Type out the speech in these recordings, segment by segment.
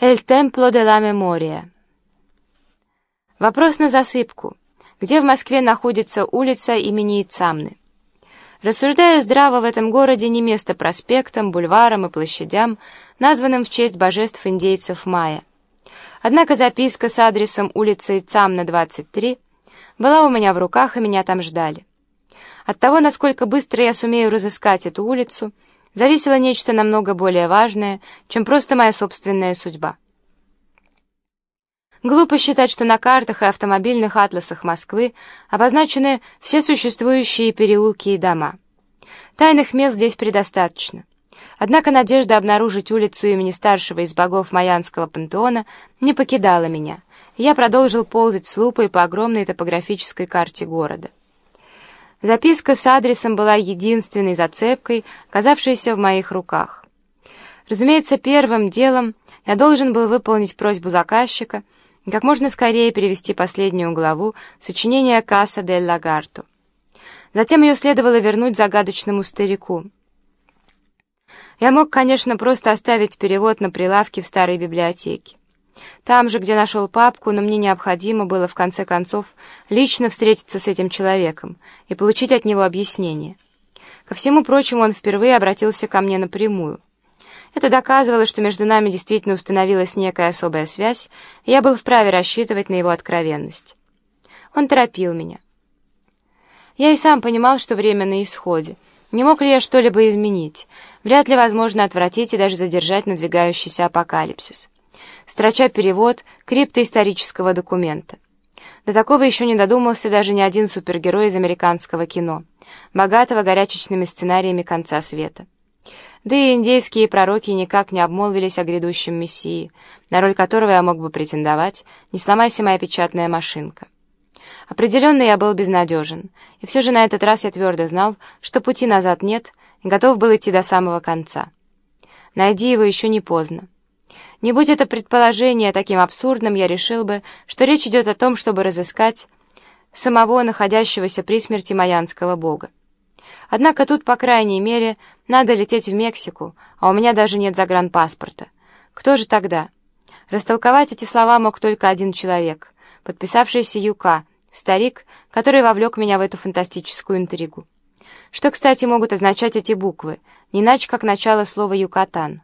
«Эль темпло де ла мемория». Вопрос на засыпку. Где в Москве находится улица имени Ицамны? Рассуждая здраво, в этом городе не место проспектам, бульварам и площадям, названным в честь божеств индейцев майя. Однако записка с адресом улицы Ицамна, 23, была у меня в руках, и меня там ждали. От того, насколько быстро я сумею разыскать эту улицу, зависело нечто намного более важное, чем просто моя собственная судьба. Глупо считать, что на картах и автомобильных атласах Москвы обозначены все существующие переулки и дома. Тайных мест здесь предостаточно. Однако надежда обнаружить улицу имени старшего из богов Майянского пантеона не покидала меня, я продолжил ползать с лупой по огромной топографической карте города. Записка с адресом была единственной зацепкой, оказавшейся в моих руках. Разумеется, первым делом я должен был выполнить просьбу заказчика и как можно скорее перевести последнюю главу сочинения Касса дель Лагарту. Затем ее следовало вернуть загадочному старику. Я мог, конечно, просто оставить перевод на прилавке в старой библиотеке. Там же, где нашел папку, но мне необходимо было, в конце концов, лично встретиться с этим человеком и получить от него объяснение. Ко всему прочему, он впервые обратился ко мне напрямую. Это доказывало, что между нами действительно установилась некая особая связь, и я был вправе рассчитывать на его откровенность. Он торопил меня. Я и сам понимал, что время на исходе. Не мог ли я что-либо изменить? Вряд ли возможно отвратить и даже задержать надвигающийся апокалипсис строча перевод криптоисторического документа. До такого еще не додумался даже ни один супергерой из американского кино, богатого горячечными сценариями конца света. Да и индейские пророки никак не обмолвились о грядущем Мессии, на роль которого я мог бы претендовать, не сломайся моя печатная машинка. Определенно я был безнадежен, и все же на этот раз я твердо знал, что пути назад нет, и готов был идти до самого конца. Найди его еще не поздно. Не будь это предположение таким абсурдным, я решил бы, что речь идет о том, чтобы разыскать самого находящегося при смерти майянского бога. Однако тут, по крайней мере, надо лететь в Мексику, а у меня даже нет загранпаспорта. Кто же тогда? Растолковать эти слова мог только один человек, подписавшийся Юка, старик, который вовлек меня в эту фантастическую интригу. Что, кстати, могут означать эти буквы, не иначе как начало слова «юкатан».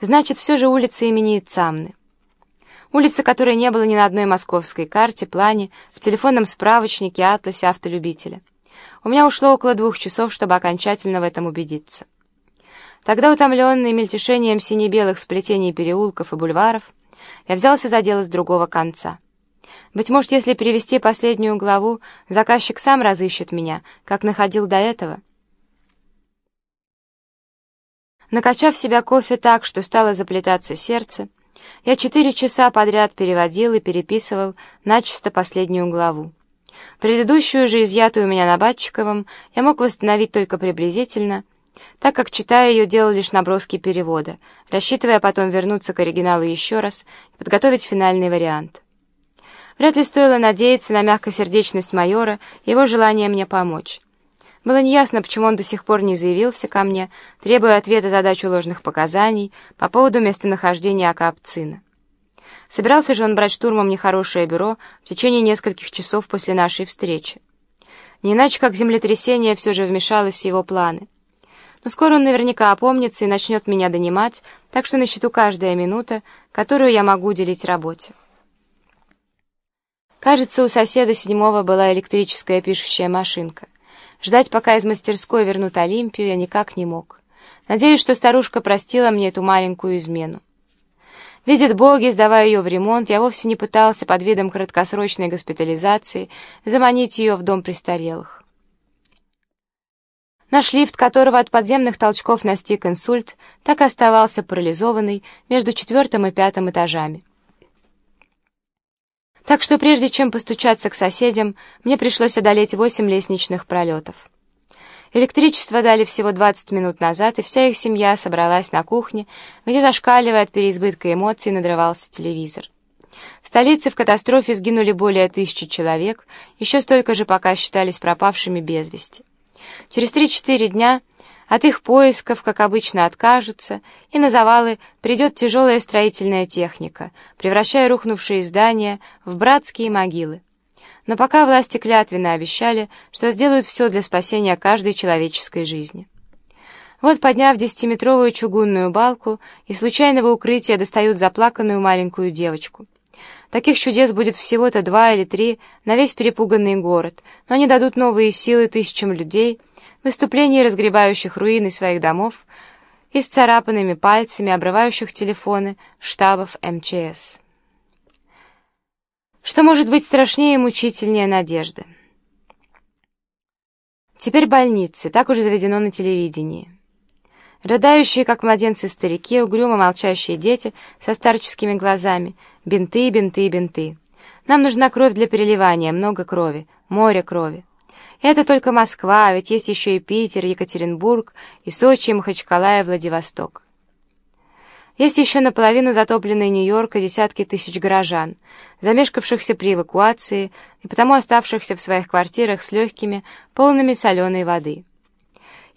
Значит, все же улица имени Цамны. Улица, которой не было ни на одной московской карте, плане, в телефонном справочнике, атласе автолюбителя. У меня ушло около двух часов, чтобы окончательно в этом убедиться. Тогда, утомленный мельтешением сине-белых сплетений переулков и бульваров, я взялся за дело с другого конца. Быть может, если перевести последнюю главу, заказчик сам разыщет меня, как находил до этого — Накачав себя кофе так, что стало заплетаться сердце, я четыре часа подряд переводил и переписывал начисто последнюю главу. Предыдущую же, изъятую у меня на Батчиковом, я мог восстановить только приблизительно, так как, читая ее, делал лишь наброски перевода, рассчитывая потом вернуться к оригиналу еще раз и подготовить финальный вариант. Вряд ли стоило надеяться на мягкосердечность майора и его желание мне помочь. Было неясно, почему он до сих пор не заявился ко мне, требуя ответа за дачу ложных показаний по поводу местонахождения Акапцина. Собирался же он брать штурмом нехорошее бюро в течение нескольких часов после нашей встречи. Не иначе, как землетрясение все же вмешалось в его планы. Но скоро он наверняка опомнится и начнет меня донимать, так что на счету каждая минута, которую я могу уделить работе. Кажется, у соседа седьмого была электрическая пишущая машинка. Ждать, пока из мастерской вернут Олимпию, я никак не мог. Надеюсь, что старушка простила мне эту маленькую измену. Видит боги, сдавая ее в ремонт, я вовсе не пытался под видом краткосрочной госпитализации заманить ее в дом престарелых. Наш лифт, которого от подземных толчков настиг инсульт, так и оставался парализованный между четвертым и пятым этажами. Так что прежде чем постучаться к соседям, мне пришлось одолеть восемь лестничных пролетов. Электричество дали всего 20 минут назад, и вся их семья собралась на кухне, где, зашкаливая от переизбытка эмоций, надрывался телевизор. В столице в катастрофе сгинули более тысячи человек, еще столько же пока считались пропавшими без вести. Через 3-4 дня От их поисков, как обычно, откажутся, и на завалы придет тяжелая строительная техника, превращая рухнувшие здания в братские могилы. Но пока власти клятвенно обещали, что сделают все для спасения каждой человеческой жизни. Вот, подняв десятиметровую чугунную балку, из случайного укрытия достают заплаканную маленькую девочку. Таких чудес будет всего-то два или три на весь перепуганный город, но они дадут новые силы тысячам людей, выступлений разгребающих руины своих домов и с царапанными пальцами, обрывающих телефоны штабов МЧС. Что может быть страшнее и мучительнее надежды? Теперь больницы, так уже заведено на телевидении. Рыдающие, как младенцы старики, угрюмо молчащие дети со старческими глазами. Бинты, бинты, бинты. Нам нужна кровь для переливания, много крови, море крови. Это только Москва, ведь есть еще и Питер, Екатеринбург, и Сочи, и Махачкала, и Владивосток. Есть еще наполовину затопленный Нью-Йорк и десятки тысяч горожан, замешкавшихся при эвакуации и потому оставшихся в своих квартирах с легкими, полными соленой воды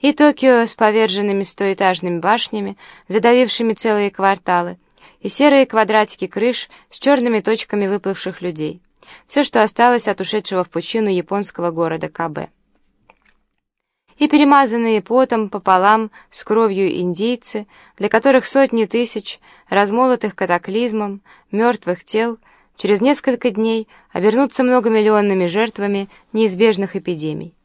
и Токио с поверженными стоэтажными башнями, задавившими целые кварталы, и серые квадратики крыш с черными точками выплывших людей. Все, что осталось от ушедшего в пучину японского города Кабе. И перемазанные потом пополам с кровью индейцы, для которых сотни тысяч, размолотых катаклизмом, мертвых тел, через несколько дней обернутся многомиллионными жертвами неизбежных эпидемий.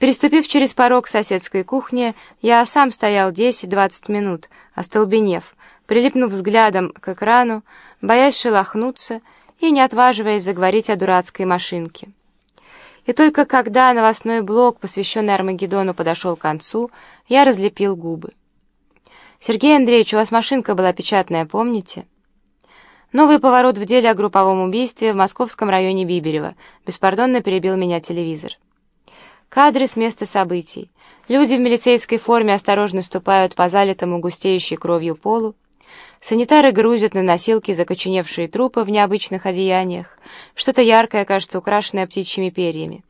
Переступив через порог соседской кухни, я сам стоял 10-20 минут, остолбенев, прилипнув взглядом к экрану, боясь шелохнуться и не отваживаясь заговорить о дурацкой машинке. И только когда новостной блок, посвященный Армагеддону, подошел к концу, я разлепил губы. «Сергей Андреевич, у вас машинка была печатная, помните?» Новый поворот в деле о групповом убийстве в московском районе Биберева. Беспардонно перебил меня телевизор. Кадры с места событий. Люди в милицейской форме осторожно ступают по залитому густеющей кровью полу. Санитары грузят на носилки закоченевшие трупы в необычных одеяниях. Что-то яркое, кажется, украшенное птичьими перьями.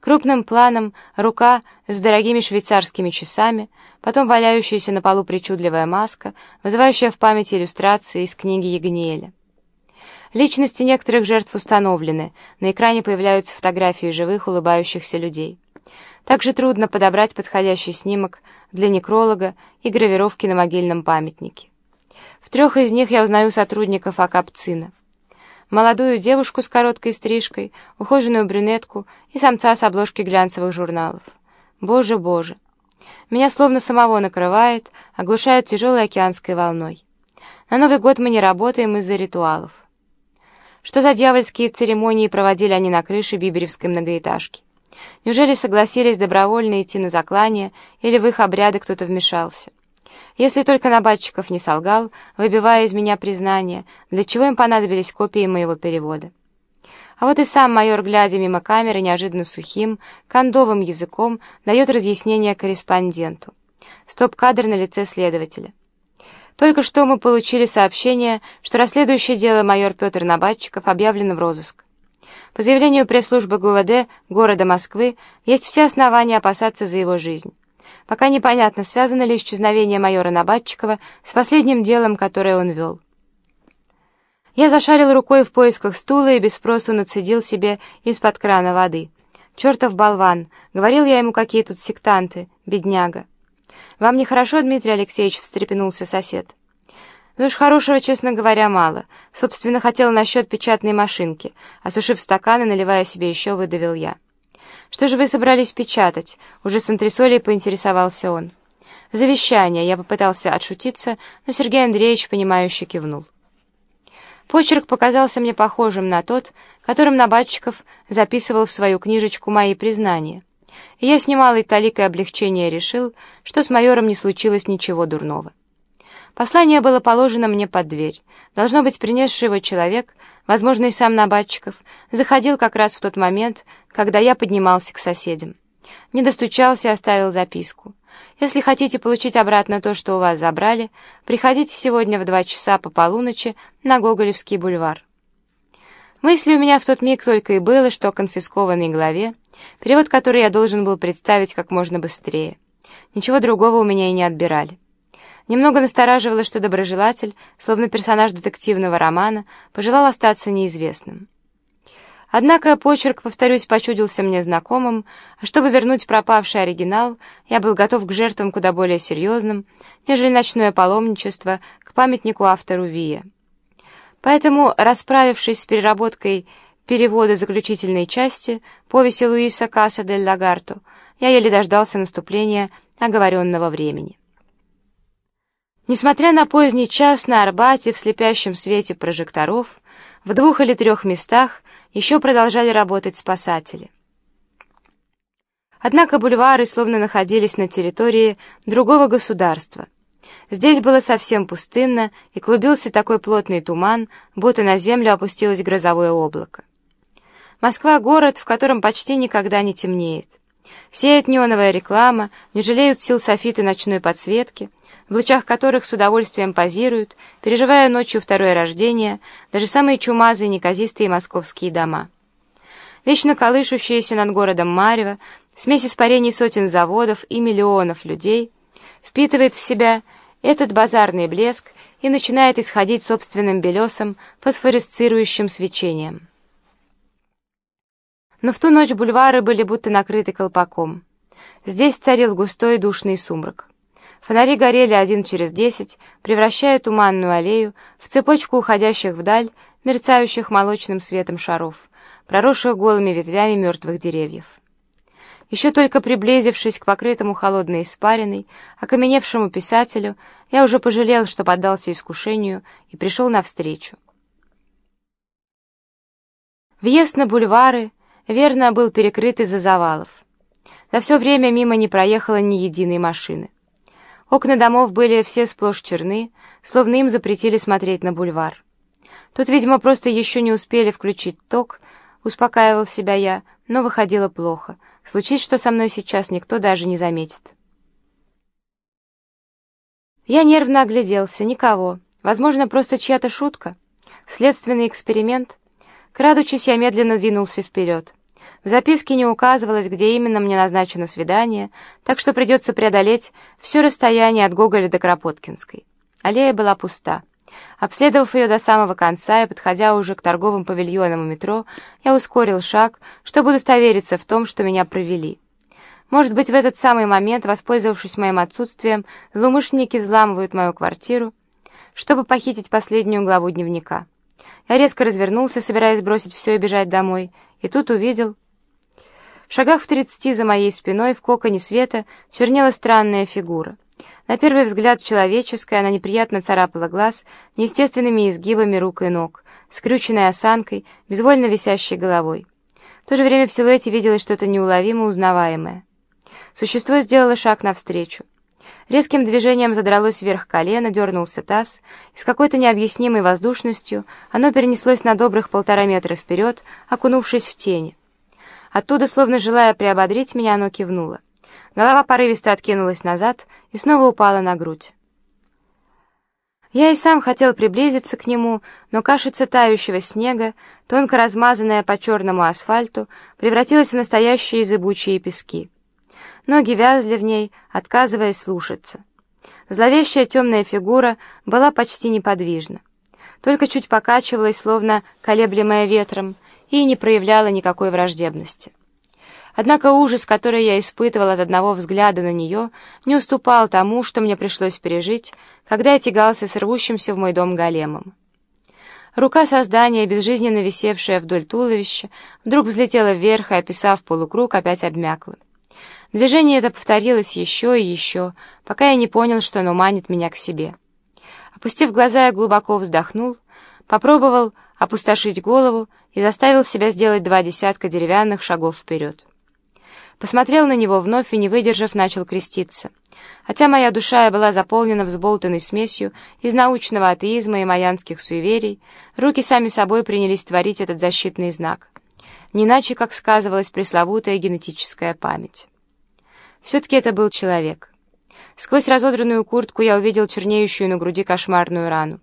Крупным планом рука с дорогими швейцарскими часами, потом валяющаяся на полу причудливая маска, вызывающая в памяти иллюстрации из книги Ягниеля. Личности некоторых жертв установлены, на экране появляются фотографии живых улыбающихся людей. Также трудно подобрать подходящий снимок для некролога и гравировки на могильном памятнике. В трех из них я узнаю сотрудников Акапцина. Молодую девушку с короткой стрижкой, ухоженную брюнетку и самца с обложки глянцевых журналов. Боже, боже! Меня словно самого накрывает, оглушает тяжелой океанской волной. На Новый год мы не работаем из-за ритуалов. Что за дьявольские церемонии проводили они на крыше биберевской многоэтажки? Неужели согласились добровольно идти на заклание, или в их обряды кто-то вмешался? Если только Набатчиков не солгал, выбивая из меня признание, для чего им понадобились копии моего перевода. А вот и сам майор, глядя мимо камеры, неожиданно сухим, кондовым языком, дает разъяснение корреспонденту. Стоп-кадр на лице следователя. Только что мы получили сообщение, что расследующее дело майор Петр Набатчиков объявлено в розыск. По заявлению пресс-службы ГУВД города Москвы есть все основания опасаться за его жизнь. Пока непонятно, связано ли исчезновение майора Набатчикова с последним делом, которое он вел. Я зашарил рукой в поисках стула и без спросу нацедил себе из-под крана воды. «Чертов болван!» — говорил я ему, какие тут сектанты, бедняга. «Вам нехорошо, Дмитрий Алексеевич?» — встрепенулся сосед. Ну уж хорошего, честно говоря, мало. Собственно, хотела насчет печатной машинки. Осушив стакан и наливая себе еще, выдавил я. «Что же вы собрались печатать?» Уже с антресолей поинтересовался он. «Завещание». Я попытался отшутиться, но Сергей Андреевич, понимающе кивнул. Почерк показался мне похожим на тот, которым Набатчиков записывал в свою книжечку мои признания. И я с немалой толикой облегчения решил, что с майором не случилось ничего дурного. Послание было положено мне под дверь. Должно быть, принесший его человек, возможно, и сам Набатчиков, заходил как раз в тот момент, когда я поднимался к соседям. Не достучался и оставил записку. Если хотите получить обратно то, что у вас забрали, приходите сегодня в два часа по полуночи на Гоголевский бульвар. Мысли у меня в тот миг только и было, что о конфискованной главе, перевод которой я должен был представить как можно быстрее. Ничего другого у меня и не отбирали. Немного настораживало, что доброжелатель, словно персонаж детективного романа, пожелал остаться неизвестным. Однако почерк, повторюсь, почудился мне знакомым, а чтобы вернуть пропавший оригинал, я был готов к жертвам куда более серьезным, нежели ночное паломничество к памятнику автору Вия. Поэтому, расправившись с переработкой перевода заключительной части повести Луиса Каса дель Лагарто, я еле дождался наступления оговоренного времени. Несмотря на поздний час на Арбате в слепящем свете прожекторов, в двух или трех местах еще продолжали работать спасатели. Однако бульвары словно находились на территории другого государства. Здесь было совсем пустынно, и клубился такой плотный туман, будто на землю опустилось грозовое облако. Москва — город, в котором почти никогда не темнеет. Сеет неоновая реклама, не жалеют сил софиты ночной подсветки — в лучах которых с удовольствием позируют, переживая ночью второе рождение, даже самые чумазые неказистые московские дома. Вечно колышущиеся над городом Марево, смесь испарений сотен заводов и миллионов людей, впитывает в себя этот базарный блеск и начинает исходить собственным белесом фосфоресцирующим свечением. Но в ту ночь бульвары были будто накрыты колпаком. Здесь царил густой душный сумрак. Фонари горели один через десять, превращая туманную аллею в цепочку уходящих вдаль, мерцающих молочным светом шаров, проросших голыми ветвями мертвых деревьев. Еще только приблизившись к покрытому холодной испариной, окаменевшему писателю, я уже пожалел, что поддался искушению и пришел навстречу. Въезд на бульвары, верно, был перекрыт из-за завалов. За все время мимо не проехало ни единой машины. Окна домов были все сплошь черны, словно им запретили смотреть на бульвар. Тут, видимо, просто еще не успели включить ток, успокаивал себя я, но выходило плохо. Случись, что со мной сейчас никто даже не заметит. Я нервно огляделся. Никого. Возможно, просто чья-то шутка. Следственный эксперимент. Крадучись, я медленно двинулся вперед. В записке не указывалось, где именно мне назначено свидание, так что придется преодолеть все расстояние от Гоголя до Кропоткинской. Аллея была пуста. Обследовав ее до самого конца и подходя уже к торговым павильонам у метро, я ускорил шаг, чтобы удостовериться в том, что меня провели. Может быть, в этот самый момент, воспользовавшись моим отсутствием, злоумышленники взламывают мою квартиру, чтобы похитить последнюю главу дневника. Я резко развернулся, собираясь бросить все и бежать домой, и тут увидел... В шагах в тридцати за моей спиной в коконе света чернела странная фигура. На первый взгляд человеческая, она неприятно царапала глаз неестественными изгибами рук и ног, скрюченной осанкой, безвольно висящей головой. В то же время в силуэте виделось что-то неуловимо узнаваемое. Существо сделало шаг навстречу. Резким движением задралось вверх колено, дернулся таз, и с какой-то необъяснимой воздушностью оно перенеслось на добрых полтора метра вперед, окунувшись в тени. Оттуда, словно желая приободрить меня, оно кивнуло. Голова порывисто откинулась назад и снова упала на грудь. Я и сам хотел приблизиться к нему, но кашица тающего снега, тонко размазанная по черному асфальту, превратилась в настоящие зыбучие пески. Ноги вязли в ней, отказываясь слушаться. Зловещая темная фигура была почти неподвижна. Только чуть покачивалась, словно колеблемая ветром, и не проявляла никакой враждебности. Однако ужас, который я испытывал от одного взгляда на нее, не уступал тому, что мне пришлось пережить, когда я тягался с рвущимся в мой дом големом. Рука создания, безжизненно висевшая вдоль туловища, вдруг взлетела вверх и, описав полукруг, опять обмякла. Движение это повторилось еще и еще, пока я не понял, что оно манит меня к себе. Опустив глаза, я глубоко вздохнул, попробовал опустошить голову и заставил себя сделать два десятка деревянных шагов вперед. Посмотрел на него вновь и, не выдержав, начал креститься. Хотя моя душа была заполнена взболтанной смесью из научного атеизма и майянских суеверий, руки сами собой принялись творить этот защитный знак. Не иначе, как сказывалась пресловутая генетическая память. Все-таки это был человек. Сквозь разодранную куртку я увидел чернеющую на груди кошмарную рану.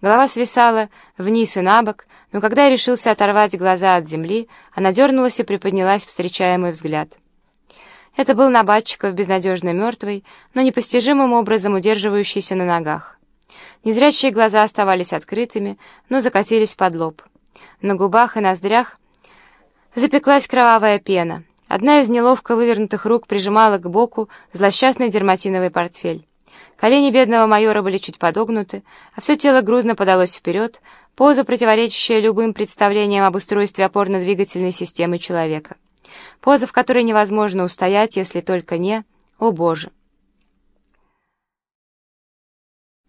Голова свисала вниз и на бок, но когда я решился оторвать глаза от земли, она дернулась и приподнялась, встречая мой взгляд. Это был Набатчиков, безнадежно мертвый, но непостижимым образом удерживающийся на ногах. Незрячие глаза оставались открытыми, но закатились под лоб. На губах и ноздрях запеклась кровавая пена. Одна из неловко вывернутых рук прижимала к боку злосчастный дерматиновый портфель. Колени бедного майора были чуть подогнуты, а все тело грузно подалось вперед, поза, противоречащая любым представлениям об устройстве опорно-двигательной системы человека. Поза, в которой невозможно устоять, если только не «О Боже!».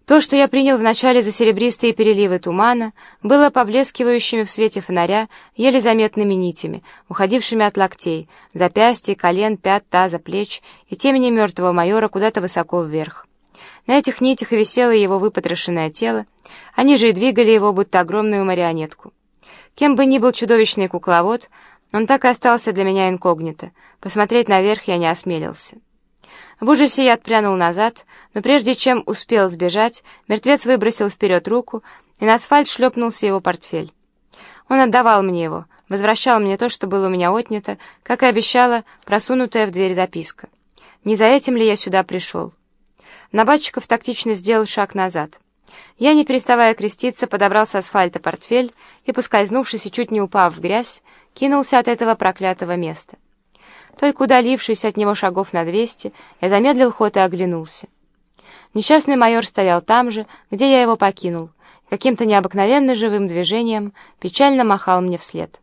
То, что я принял вначале за серебристые переливы тумана, было поблескивающими в свете фонаря еле заметными нитями, уходившими от локтей, запястья, колен, пят, таза, плеч и темени мертвого майора куда-то высоко вверх. На этих нитях и висело его выпотрошенное тело, они же и двигали его, будто огромную марионетку. Кем бы ни был чудовищный кукловод, он так и остался для меня инкогнито, посмотреть наверх я не осмелился. В ужасе я отпрянул назад, но прежде чем успел сбежать, мертвец выбросил вперед руку, и на асфальт шлепнулся его портфель. Он отдавал мне его, возвращал мне то, что было у меня отнято, как и обещала просунутая в дверь записка. Не за этим ли я сюда пришел? Набатчиков тактично сделал шаг назад. Я, не переставая креститься, подобрал с асфальта портфель и, поскользнувшись и чуть не упав в грязь, кинулся от этого проклятого места. Только удалившись от него шагов на двести, я замедлил ход и оглянулся. Несчастный майор стоял там же, где я его покинул, каким-то необыкновенно живым движением печально махал мне вслед.